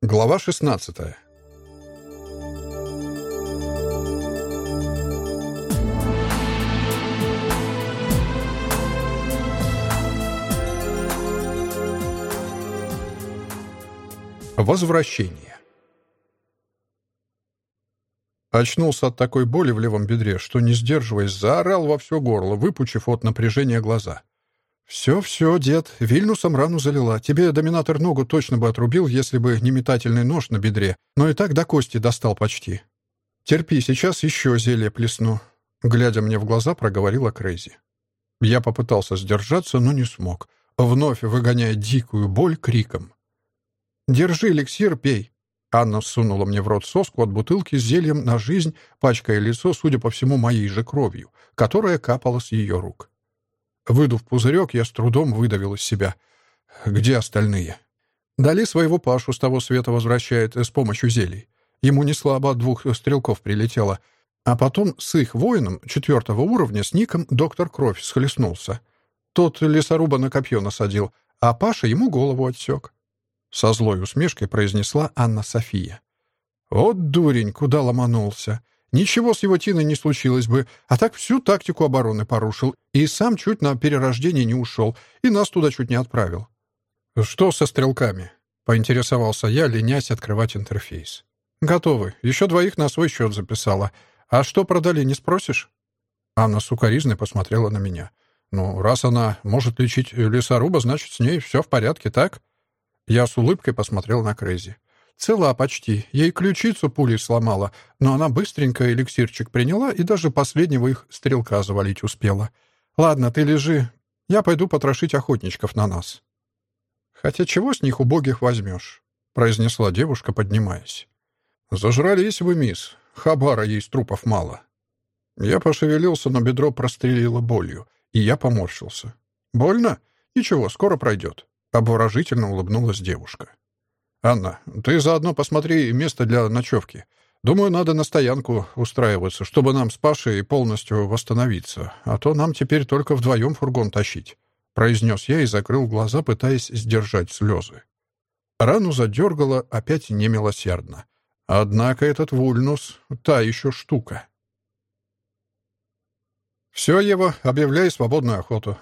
Глава 16 Возвращение Очнулся от такой боли в левом бедре, что, не сдерживаясь, заорал во все горло, выпучив от напряжения глаза. «Все-все, дед, Вильнусом рану залила. Тебе доминатор ногу точно бы отрубил, если бы не метательный нож на бедре, но и так до кости достал почти. Терпи, сейчас еще зелье плесну», — глядя мне в глаза, проговорила Крейзи. Я попытался сдержаться, но не смог, вновь выгоняя дикую боль криком. «Держи эликсир, пей!» Анна сунула мне в рот соску от бутылки с зельем на жизнь, пачкая лицо, судя по всему, моей же кровью, которая капала с ее рук. Выдув пузырек, я с трудом выдавил из себя. «Где остальные?» Дали своего Пашу с того света возвращает с помощью зелий. Ему не слабо от двух стрелков прилетело. А потом с их воином четвертого уровня с ником доктор Кровь схлестнулся. Тот лесоруба на копье насадил, а Паша ему голову отсек. Со злой усмешкой произнесла Анна София. «Вот дурень, куда ломанулся. Ничего с его Тиной не случилось бы, а так всю тактику обороны порушил, и сам чуть на перерождение не ушел, и нас туда чуть не отправил. «Что со стрелками?» — поинтересовался я, ленясь открывать интерфейс. «Готовы. Еще двоих на свой счет записала. А что продали, не спросишь?» Анна сукоризной посмотрела на меня. «Ну, раз она может лечить лесоруба, значит, с ней все в порядке, так?» Я с улыбкой посмотрел на Крейзи. Цела почти. Ей ключицу пулей сломала, но она быстренько эликсирчик приняла и даже последнего их стрелка завалить успела. Ладно, ты лежи. Я пойду потрошить охотничков на нас. Хотя чего с них убогих возьмешь? произнесла девушка, поднимаясь. Зажрались вы, мисс. Хабара с трупов мало. Я пошевелился, но бедро прострелило болью, и я поморщился. «Больно? Ничего, скоро пройдет», — обворожительно улыбнулась девушка. «Анна, ты заодно посмотри место для ночевки. Думаю, надо на стоянку устраиваться, чтобы нам с Пашей полностью восстановиться, а то нам теперь только вдвоем фургон тащить», — произнес я и закрыл глаза, пытаясь сдержать слезы. Рану задергало опять немилосердно. Однако этот вульнус — та еще штука. «Все, Ева, объявляй свободную охоту.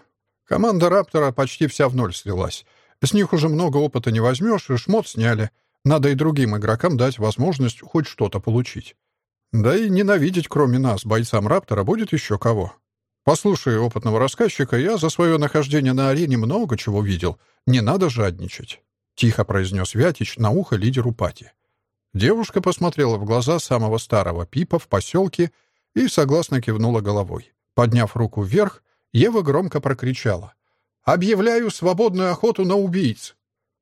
Команда «Раптора» почти вся в ноль слилась. С них уже много опыта не возьмешь, и шмот сняли. Надо и другим игрокам дать возможность хоть что-то получить. Да и ненавидеть, кроме нас, бойцам Раптора, будет еще кого. Послушай опытного рассказчика, я за свое нахождение на арене много чего видел. Не надо жадничать. Тихо произнес Вятич на ухо лидеру пати. Девушка посмотрела в глаза самого старого Пипа в поселке и согласно кивнула головой. Подняв руку вверх, Ева громко прокричала. Объявляю свободную охоту на убийц.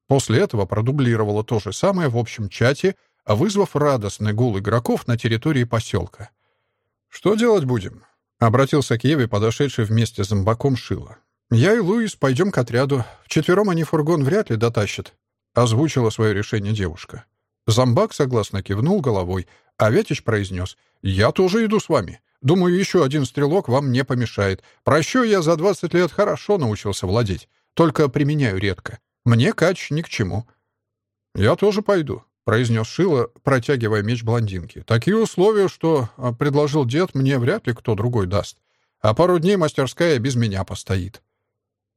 После этого продублировала то же самое в общем чате, вызвав радостный гул игроков на территории поселка. «Что делать будем?» — обратился к Еве, подошедший вместе с зомбаком Шила. «Я и Луис пойдем к отряду. Вчетвером они фургон вряд ли дотащат», — озвучила свое решение девушка. Зомбак согласно кивнул головой, а Вятич произнес «Я тоже иду с вами». Думаю, еще один стрелок вам не помешает. Прощу я за 20 лет хорошо научился владеть. Только применяю редко. Мне кач ни к чему». «Я тоже пойду», — произнес Шила, протягивая меч блондинки. «Такие условия, что а, предложил дед, мне вряд ли кто другой даст. А пару дней мастерская без меня постоит».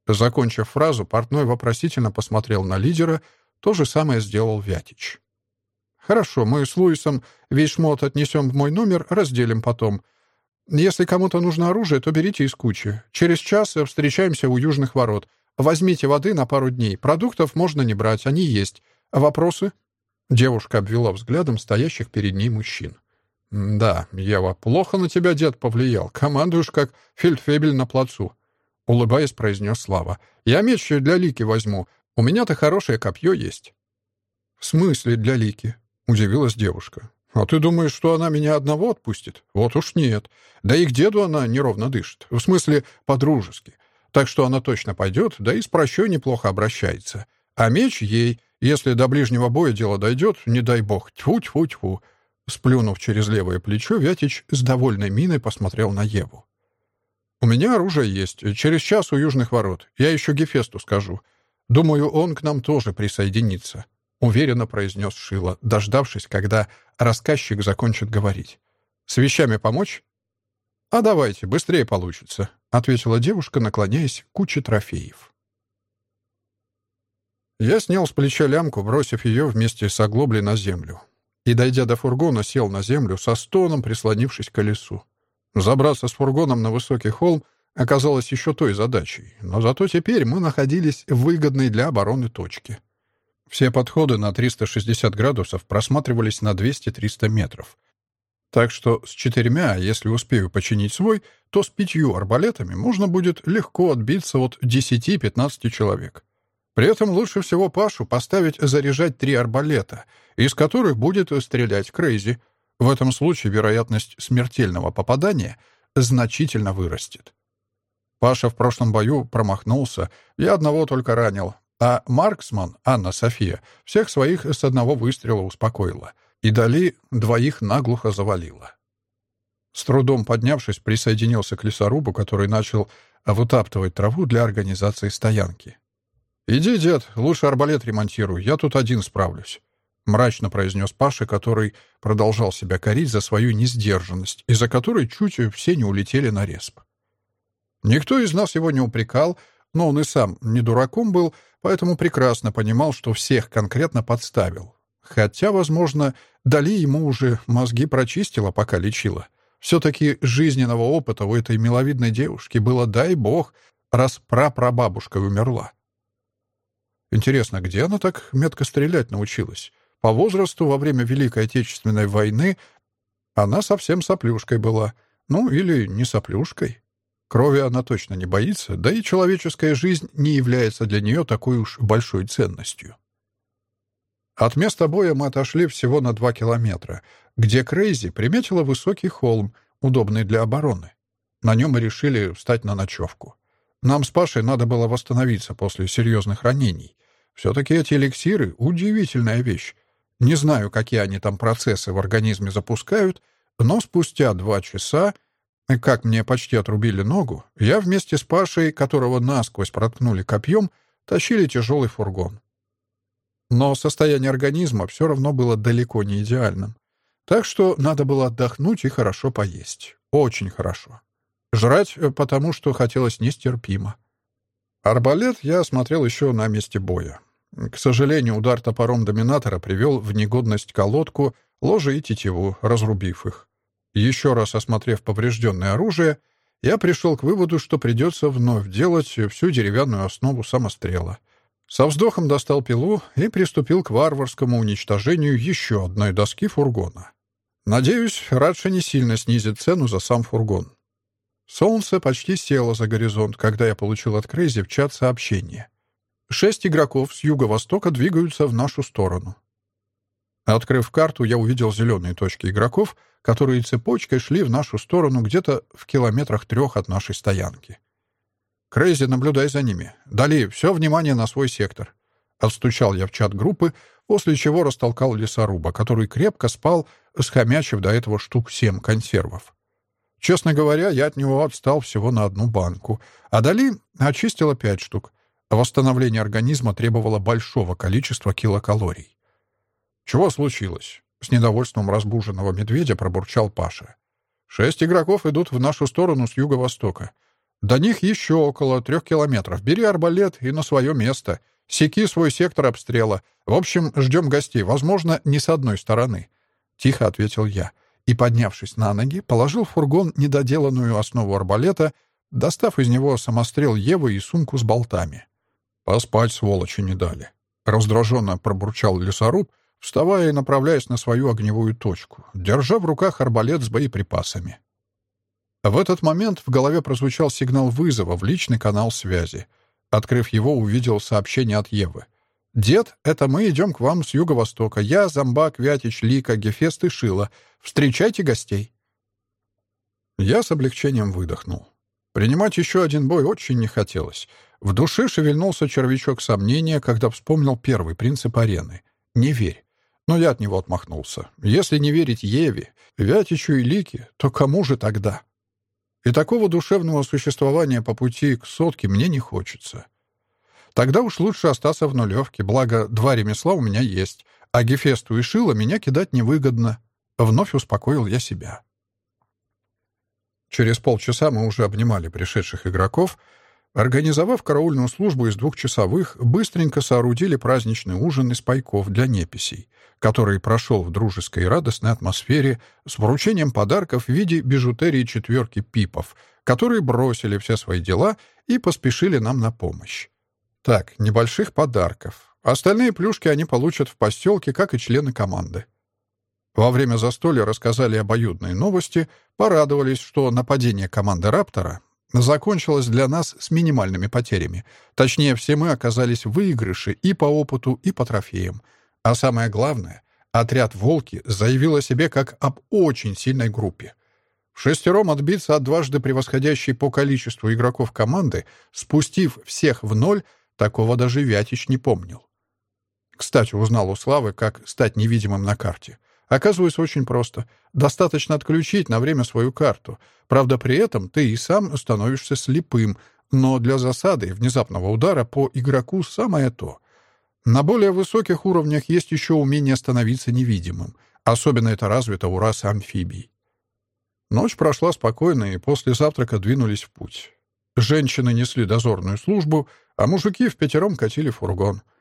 Закончив фразу, портной вопросительно посмотрел на лидера. То же самое сделал Вятич. «Хорошо, мы с Луисом весь шмот отнесем в мой номер, разделим потом. Если кому-то нужно оружие, то берите из кучи. Через час встречаемся у южных ворот. Возьмите воды на пару дней. Продуктов можно не брать, они есть. Вопросы?» Девушка обвела взглядом стоящих перед ней мужчин. «Да, Ева, плохо на тебя дед повлиял. Командуешь, как фельдфебель на плацу», — улыбаясь, произнес Слава. «Я меч для Лики возьму. У меня-то хорошее копье есть». «В смысле для Лики?» — удивилась девушка. «А ты думаешь, что она меня одного отпустит? Вот уж нет. Да и к деду она неровно дышит. В смысле, по-дружески. Так что она точно пойдет, да и с прощой неплохо обращается. А меч ей, если до ближнего боя дело дойдет, не дай бог, тьфу-тьфу-тьфу». Сплюнув через левое плечо, Вятич с довольной миной посмотрел на Еву. «У меня оружие есть. Через час у южных ворот. Я еще Гефесту скажу. Думаю, он к нам тоже присоединится». — уверенно произнес Шила, дождавшись, когда рассказчик закончит говорить. «С вещами помочь?» «А давайте, быстрее получится», — ответила девушка, наклоняясь к куче трофеев. Я снял с плеча лямку, бросив ее вместе с оглоблей на землю. И, дойдя до фургона, сел на землю, со стоном прислонившись к колесу. Забраться с фургоном на высокий холм оказалось еще той задачей, но зато теперь мы находились в выгодной для обороны точке. Все подходы на 360 градусов просматривались на 200-300 метров. Так что с четырьмя, если успею починить свой, то с пятью арбалетами можно будет легко отбиться от 10-15 человек. При этом лучше всего Пашу поставить заряжать три арбалета, из которых будет стрелять Крейзи. В этом случае вероятность смертельного попадания значительно вырастет. Паша в прошлом бою промахнулся, я одного только ранил, а Марксман, Анна София, всех своих с одного выстрела успокоила. И Дали двоих наглухо завалила. С трудом поднявшись, присоединился к лесорубу, который начал вытаптывать траву для организации стоянки. «Иди, дед, лучше арбалет ремонтируй, я тут один справлюсь», — мрачно произнес Паша, который продолжал себя корить за свою несдержанность, из-за которой чуть все не улетели на респ. Никто из нас его не упрекал, но он и сам не дураком был, поэтому прекрасно понимал, что всех конкретно подставил. Хотя, возможно, Дали ему уже мозги прочистила, пока лечила. Все-таки жизненного опыта у этой миловидной девушки было, дай бог, раз прапрабабушка умерла. Интересно, где она так метко стрелять научилась? По возрасту во время Великой Отечественной войны она совсем соплюшкой была. Ну, или не соплюшкой. Крови она точно не боится, да и человеческая жизнь не является для нее такой уж большой ценностью. От места боя мы отошли всего на два километра, где Крейзи приметила высокий холм, удобный для обороны. На нем мы решили встать на ночевку. Нам с Пашей надо было восстановиться после серьезных ранений. Все-таки эти эликсиры — удивительная вещь. Не знаю, какие они там процессы в организме запускают, но спустя два часа как мне почти отрубили ногу, я вместе с Пашей, которого насквозь проткнули копьем, тащили тяжелый фургон. Но состояние организма все равно было далеко не идеальным. Так что надо было отдохнуть и хорошо поесть. Очень хорошо. Жрать, э, потому что хотелось нестерпимо. Арбалет я осмотрел еще на месте боя. К сожалению, удар топором доминатора привел в негодность колодку, ложе и тетиву, разрубив их. Еще раз осмотрев поврежденное оружие, я пришел к выводу, что придется вновь делать всю деревянную основу самострела. Со вздохом достал пилу и приступил к варварскому уничтожению еще одной доски фургона. Надеюсь, Радша не сильно снизит цену за сам фургон. Солнце почти село за горизонт, когда я получил от Крейзи в чат сообщение. Шесть игроков с юго-востока двигаются в нашу сторону. Открыв карту, я увидел зеленые точки игроков, которые цепочкой шли в нашу сторону где-то в километрах трех от нашей стоянки. «Крейзи, наблюдай за ними. Дали, все внимание на свой сектор». Отстучал я в чат группы, после чего растолкал лесоруба, который крепко спал, схомячив до этого штук семь консервов. Честно говоря, я от него отстал всего на одну банку, а Дали очистила пять штук. Восстановление организма требовало большого количества килокалорий. «Чего случилось?» — с недовольством разбуженного медведя пробурчал Паша. «Шесть игроков идут в нашу сторону с юго-востока. До них еще около трех километров. Бери арбалет и на свое место. Секи свой сектор обстрела. В общем, ждем гостей. Возможно, не с одной стороны». Тихо ответил я. И, поднявшись на ноги, положил в фургон недоделанную основу арбалета, достав из него самострел Евы и сумку с болтами. «Поспать, сволочи, не дали». Раздраженно пробурчал лесоруб, вставая и направляясь на свою огневую точку, держа в руках арбалет с боеприпасами. В этот момент в голове прозвучал сигнал вызова в личный канал связи. Открыв его, увидел сообщение от Евы. «Дед, это мы идем к вам с юго-востока. Я, Замбак, Вятич, Лика, Гефест и Шила. Встречайте гостей». Я с облегчением выдохнул. Принимать еще один бой очень не хотелось. В душе шевельнулся червячок сомнения, когда вспомнил первый принцип арены. «Не верь. Но я от него отмахнулся. Если не верить Еве, Вятичу и Лике, то кому же тогда? И такого душевного существования по пути к сотке мне не хочется. Тогда уж лучше остаться в нулевке, благо два ремесла у меня есть, а Гефесту и Шило меня кидать невыгодно. Вновь успокоил я себя. Через полчаса мы уже обнимали пришедших игроков, Организовав караульную службу из двухчасовых, быстренько соорудили праздничный ужин из пайков для неписей, который прошел в дружеской и радостной атмосфере с вручением подарков в виде бижутерии четверки пипов, которые бросили все свои дела и поспешили нам на помощь. Так, небольших подарков. Остальные плюшки они получат в поселке, как и члены команды. Во время застолья рассказали обоюдные новости, порадовались, что нападение команды «Раптора» закончилось для нас с минимальными потерями. Точнее, все мы оказались в выигрыше и по опыту, и по трофеям. А самое главное, отряд «Волки» заявил о себе как об очень сильной группе. Шестером отбиться от дважды превосходящей по количеству игроков команды, спустив всех в ноль, такого даже Вятич не помнил. Кстати, узнал у Славы, как стать невидимым на карте. Оказывается, очень просто. Достаточно отключить на время свою карту. Правда, при этом ты и сам становишься слепым, но для засады и внезапного удара по игроку самое то. На более высоких уровнях есть еще умение становиться невидимым. Особенно это развито у расы амфибий. Ночь прошла спокойно, и после завтрака двинулись в путь. Женщины несли дозорную службу, а мужики в пятером катили фургон —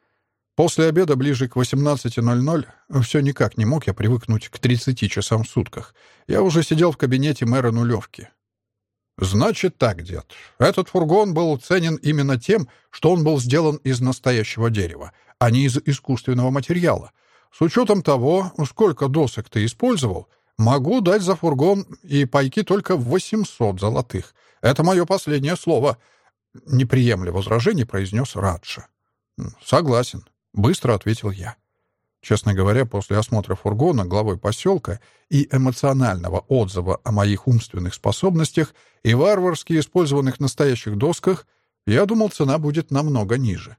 После обеда ближе к 18.00 все никак не мог я привыкнуть к 30 часам в сутках. Я уже сидел в кабинете мэра нулевки. «Значит так, дед. Этот фургон был ценен именно тем, что он был сделан из настоящего дерева, а не из искусственного материала. С учетом того, сколько досок ты использовал, могу дать за фургон и пайки только 800 золотых. Это мое последнее слово», — неприемля возражений произнес Раджа. «Согласен», Быстро ответил я. Честно говоря, после осмотра фургона главой поселка и эмоционального отзыва о моих умственных способностях и варварски использованных настоящих досках, я думал, цена будет намного ниже.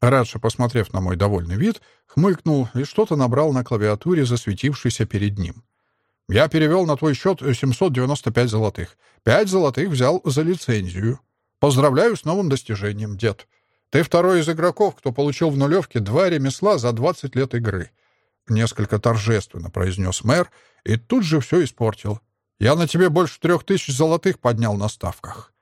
Радша, посмотрев на мой довольный вид, хмыкнул и что-то набрал на клавиатуре, засветившейся перед ним. «Я перевел на твой счет 795 золотых. Пять золотых взял за лицензию. Поздравляю с новым достижением, дед. Ты второй из игроков, кто получил в нулевке два ремесла за 20 лет игры. Несколько торжественно произнес мэр и тут же все испортил. Я на тебе больше трех тысяч золотых поднял на ставках.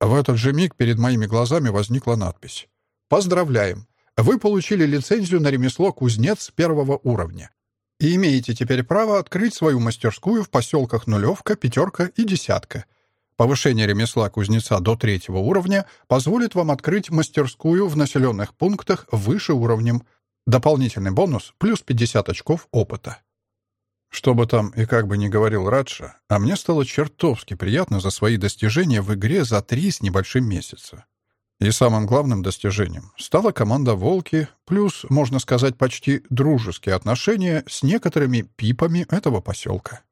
В этот же миг перед моими глазами возникла надпись. «Поздравляем! Вы получили лицензию на ремесло кузнец первого уровня и имеете теперь право открыть свою мастерскую в поселках Нулевка, Пятерка и Десятка. Повышение ремесла кузнеца до третьего уровня позволит вам открыть мастерскую в населенных пунктах выше уровнем. Дополнительный бонус плюс 50 очков опыта. Что бы там и как бы ни говорил Радша, а мне стало чертовски приятно за свои достижения в игре за три с небольшим месяца. И самым главным достижением стала команда «Волки», плюс, можно сказать, почти дружеские отношения с некоторыми пипами этого поселка.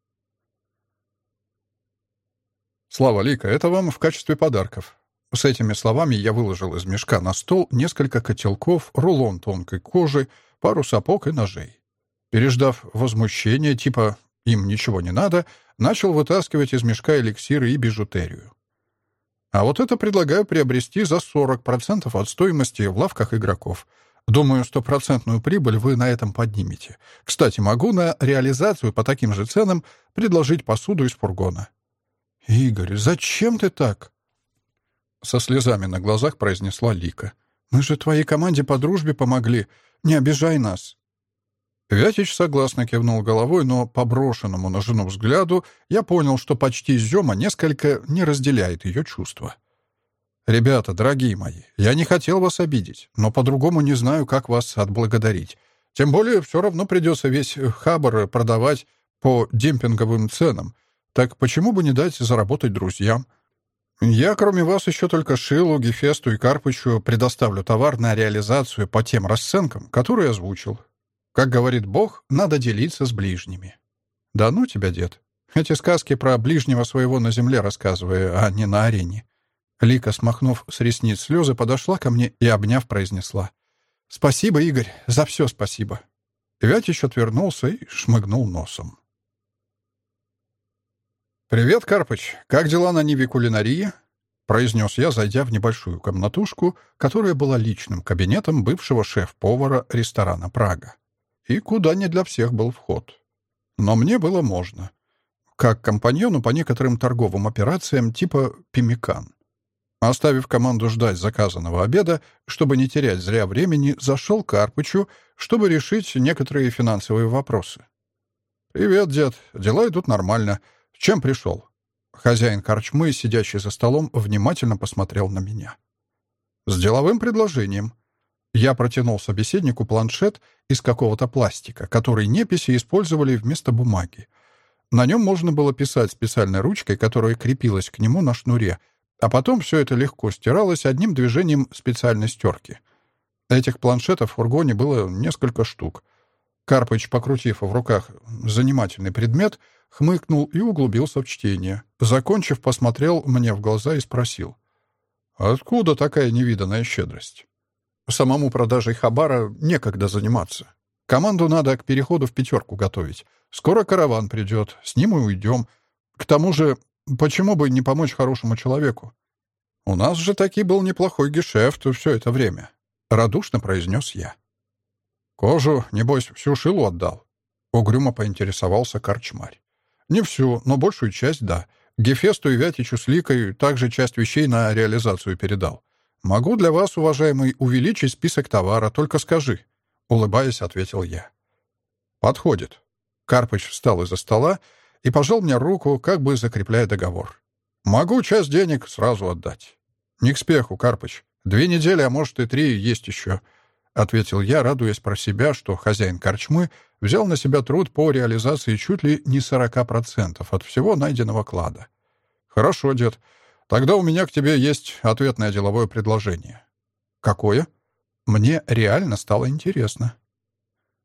«Слава Лика, это вам в качестве подарков». С этими словами я выложил из мешка на стол несколько котелков, рулон тонкой кожи, пару сапог и ножей. Переждав возмущение, типа «им ничего не надо», начал вытаскивать из мешка эликсиры и бижутерию. А вот это предлагаю приобрести за 40% от стоимости в лавках игроков. Думаю, стопроцентную прибыль вы на этом поднимете. Кстати, могу на реализацию по таким же ценам предложить посуду из фургона. «Игорь, зачем ты так?» Со слезами на глазах произнесла Лика. «Мы же твоей команде по дружбе помогли. Не обижай нас». Вятич согласно кивнул головой, но по брошенному на жену взгляду я понял, что почти Зёма несколько не разделяет ее чувства. «Ребята, дорогие мои, я не хотел вас обидеть, но по-другому не знаю, как вас отблагодарить. Тем более все равно придется весь хабар продавать по демпинговым ценам, так почему бы не дать заработать друзьям? Я, кроме вас, еще только Шилу, Гефесту и Карпычу предоставлю товар на реализацию по тем расценкам, которые озвучил. Как говорит Бог, надо делиться с ближними. Да ну тебя, дед. Эти сказки про ближнего своего на земле рассказываю, а не на арене. Лика, смахнув с ресниц слезы, подошла ко мне и, обняв, произнесла. «Спасибо, Игорь, за все спасибо». Вятич отвернулся и шмыгнул носом. «Привет, Карпыч. Как дела на Ниве кулинарии?» произнес я, зайдя в небольшую комнатушку, которая была личным кабинетом бывшего шеф-повара ресторана «Прага». И куда не для всех был вход. Но мне было можно. Как компаньону по некоторым торговым операциям типа «Пимикан». Оставив команду ждать заказанного обеда, чтобы не терять зря времени, зашел к Карпычу, чтобы решить некоторые финансовые вопросы. «Привет, дед. Дела идут нормально. Чем пришел?» Хозяин корчмы, сидящий за столом, внимательно посмотрел на меня. «С деловым предложением». Я протянул собеседнику планшет из какого-то пластика, который неписи использовали вместо бумаги. На нем можно было писать специальной ручкой, которая крепилась к нему на шнуре, а потом все это легко стиралось одним движением специальной стерки. Этих планшетов в фургоне было несколько штук. Карпыч, покрутив в руках занимательный предмет, хмыкнул и углубился в чтение. Закончив, посмотрел мне в глаза и спросил. «Откуда такая невиданная щедрость?» «Самому продажей хабара некогда заниматься. Команду надо к переходу в пятерку готовить. Скоро караван придет, с ним и уйдем. К тому же Почему бы не помочь хорошему человеку? У нас же таки был неплохой гешефт все это время, — радушно произнес я. Кожу, небось, всю шилу отдал. Угрюмо поинтересовался корчмарь. Не всю, но большую часть — да. Гефесту и Вятичу с Ликой также часть вещей на реализацию передал. Могу для вас, уважаемый, увеличить список товара, только скажи. Улыбаясь, ответил я. Подходит. Карпыч встал из-за стола и пожал мне руку, как бы закрепляя договор. «Могу часть денег сразу отдать». «Не к спеху, Карпыч. Две недели, а может и три, есть еще», — ответил я, радуясь про себя, что хозяин корчмы взял на себя труд по реализации чуть ли не 40% от всего найденного клада. «Хорошо, дед. Тогда у меня к тебе есть ответное деловое предложение». «Какое?» Мне реально стало интересно.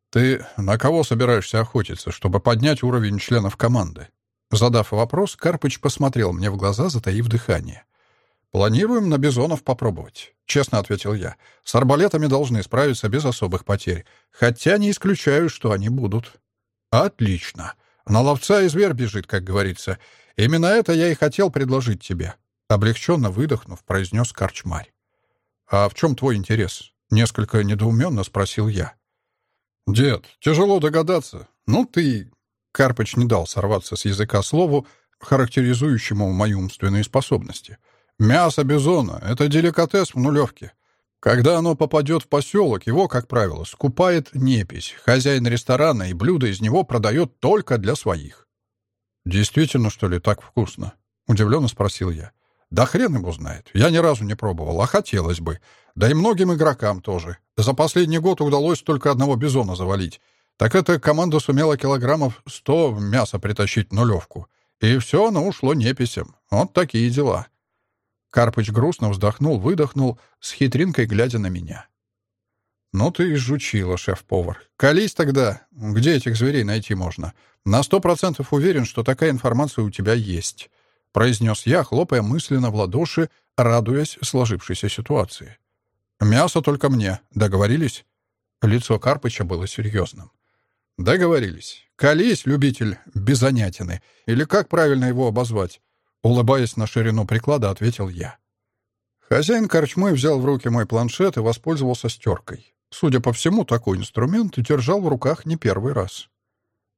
«Ты на кого собираешься охотиться, чтобы поднять уровень членов команды?» Задав вопрос, Карпыч посмотрел мне в глаза, затаив дыхание. «Планируем на бизонов попробовать», — честно ответил я. «С арбалетами должны справиться без особых потерь, хотя не исключаю, что они будут». «Отлично. На ловца и зверь бежит, как говорится. Именно это я и хотел предложить тебе», — облегченно выдохнув, произнес Карчмарь. «А в чем твой интерес?» — несколько недоуменно спросил я. «Дед, тяжело догадаться. Ну ты...» Карпыч не дал сорваться с языка слову, характеризующему мои умственные способности. «Мясо бизона — это деликатес в нулевке. Когда оно попадет в поселок, его, как правило, скупает непись. Хозяин ресторана и блюда из него продает только для своих». «Действительно, что ли, так вкусно?» — удивленно спросил я. «Да хрен его знает. Я ни разу не пробовал, а хотелось бы. Да и многим игрокам тоже. За последний год удалось только одного бизона завалить. Так эта команда сумела килограммов сто мяса притащить нулевку. И все оно ушло неписям. Вот такие дела. Карпыч грустно вздохнул, выдохнул, с хитринкой глядя на меня. «Ну ты и жучила, шеф-повар. Колись тогда. Где этих зверей найти можно? На сто процентов уверен, что такая информация у тебя есть», — произнес я, хлопая мысленно в ладоши, радуясь сложившейся ситуации. «Мясо только мне. Договорились?» Лицо Карпыча было серьезным. «Договорились. Колись, любитель беззанятины. Или как правильно его обозвать?» Улыбаясь на ширину приклада, ответил я. Хозяин корчмы взял в руки мой планшет и воспользовался стеркой. Судя по всему, такой инструмент держал в руках не первый раз.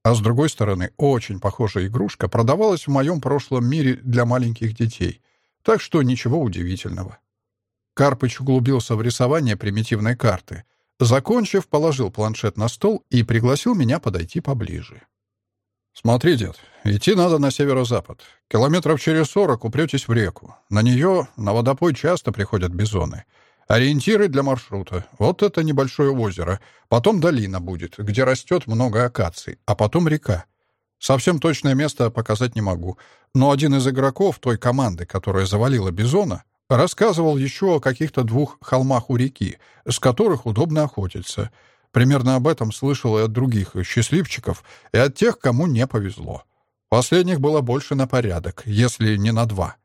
А с другой стороны, очень похожая игрушка продавалась в моем прошлом мире для маленьких детей, так что ничего удивительного. Карпыч углубился в рисование примитивной карты. Закончив, положил планшет на стол и пригласил меня подойти поближе. «Смотри, дед, идти надо на северо-запад. Километров через сорок упретесь в реку. На нее, на водопой, часто приходят бизоны. Ориентиры для маршрута. Вот это небольшое озеро. Потом долина будет, где растет много акаций, а потом река. Совсем точное место показать не могу. Но один из игроков той команды, которая завалила бизона, Рассказывал еще о каких-то двух холмах у реки, с которых удобно охотиться. Примерно об этом слышал и от других счастливчиков, и от тех, кому не повезло. Последних было больше на порядок, если не на два.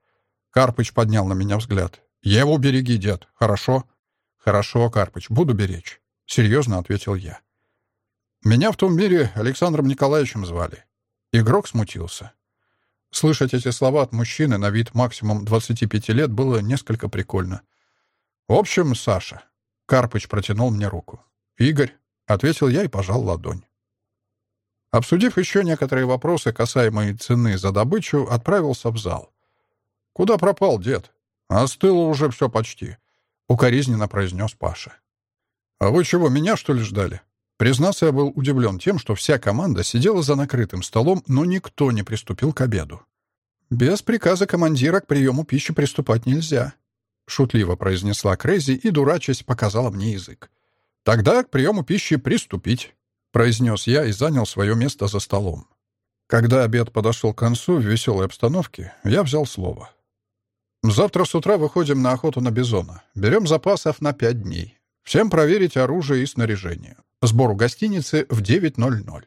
Карпыч поднял на меня взгляд. «Его береги, дед, хорошо?» «Хорошо, Карпыч, буду беречь», — серьезно ответил я. Меня в том мире Александром Николаевичем звали. Игрок смутился. Слышать эти слова от мужчины на вид максимум 25 лет было несколько прикольно. «В общем, Саша». Карпыч протянул мне руку. «Игорь», — ответил я и пожал ладонь. Обсудив еще некоторые вопросы, касаемые цены за добычу, отправился в зал. «Куда пропал дед?» «Остыло уже все почти», — укоризненно произнес Паша. «А вы чего, меня, что ли, ждали?» Признаться, я был удивлен тем, что вся команда сидела за накрытым столом, но никто не приступил к обеду. «Без приказа командира к приему пищи приступать нельзя», — шутливо произнесла Крейзи и, дурачась, показала мне язык. «Тогда к приему пищи приступить», — произнес я и занял свое место за столом. Когда обед подошел к концу в веселой обстановке, я взял слово. «Завтра с утра выходим на охоту на бизона. Берем запасов на пять дней. Всем проверить оружие и снаряжение. Сбор у гостиницы в 9.00.